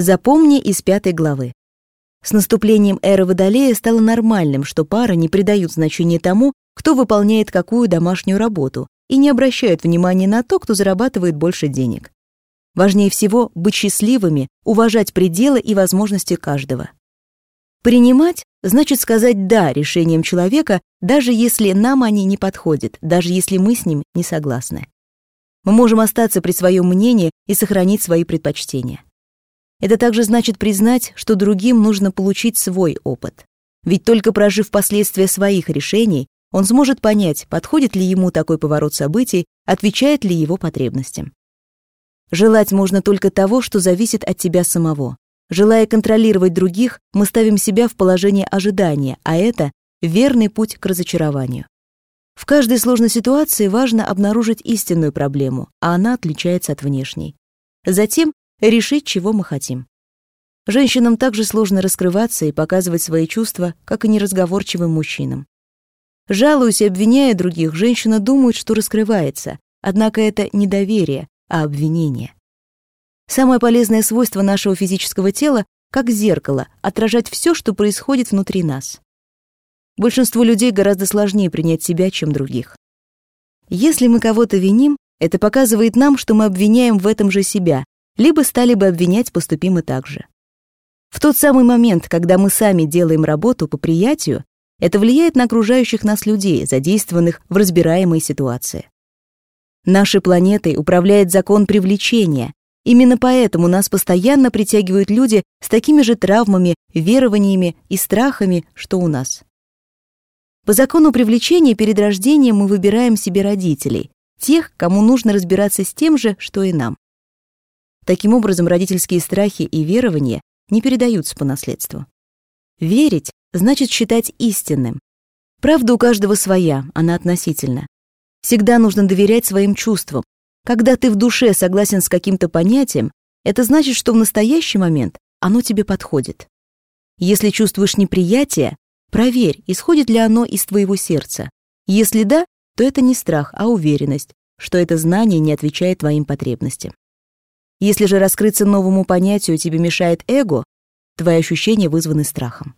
Запомни из пятой главы. С наступлением эры Водолея стало нормальным, что пары не придают значения тому, кто выполняет какую домашнюю работу, и не обращают внимания на то, кто зарабатывает больше денег. Важнее всего быть счастливыми, уважать пределы и возможности каждого. Принимать значит сказать «да» решениям человека, даже если нам они не подходят, даже если мы с ним не согласны. Мы можем остаться при своем мнении и сохранить свои предпочтения. Это также значит признать, что другим нужно получить свой опыт. Ведь только прожив последствия своих решений, он сможет понять, подходит ли ему такой поворот событий, отвечает ли его потребностям. Желать можно только того, что зависит от тебя самого. Желая контролировать других, мы ставим себя в положение ожидания, а это верный путь к разочарованию. В каждой сложной ситуации важно обнаружить истинную проблему, а она отличается от внешней. Затем решить, чего мы хотим. Женщинам также сложно раскрываться и показывать свои чувства, как и неразговорчивым мужчинам. Жалуясь и обвиняя других, женщина думает, что раскрывается, однако это не доверие, а обвинение. Самое полезное свойство нашего физического тела — как зеркало, отражать все, что происходит внутри нас. Большинству людей гораздо сложнее принять себя, чем других. Если мы кого-то виним, это показывает нам, что мы обвиняем в этом же себя, либо стали бы обвинять, поступим мы так же. В тот самый момент, когда мы сами делаем работу по приятию, это влияет на окружающих нас людей, задействованных в разбираемой ситуации. Нашей планетой управляет закон привлечения. Именно поэтому нас постоянно притягивают люди с такими же травмами, верованиями и страхами, что у нас. По закону привлечения перед рождением мы выбираем себе родителей, тех, кому нужно разбираться с тем же, что и нам. Таким образом, родительские страхи и верования не передаются по наследству. Верить значит считать истинным. Правда у каждого своя, она относительна. Всегда нужно доверять своим чувствам. Когда ты в душе согласен с каким-то понятием, это значит, что в настоящий момент оно тебе подходит. Если чувствуешь неприятие, проверь, исходит ли оно из твоего сердца. Если да, то это не страх, а уверенность, что это знание не отвечает твоим потребностям. Если же раскрыться новому понятию тебе мешает эго, твои ощущения вызваны страхом.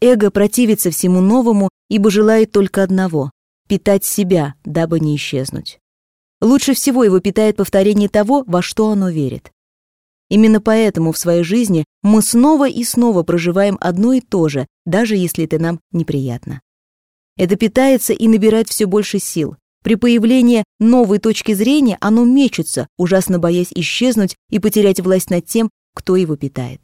Эго противится всему новому, ибо желает только одного — питать себя, дабы не исчезнуть. Лучше всего его питает повторение того, во что оно верит. Именно поэтому в своей жизни мы снова и снова проживаем одно и то же, даже если это нам неприятно. Это питается и набирает все больше сил, при появлении новой точки зрения оно мечется, ужасно боясь исчезнуть и потерять власть над тем, кто его питает.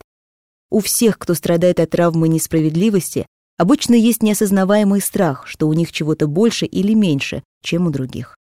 У всех, кто страдает от травмы несправедливости, обычно есть неосознаваемый страх, что у них чего-то больше или меньше, чем у других.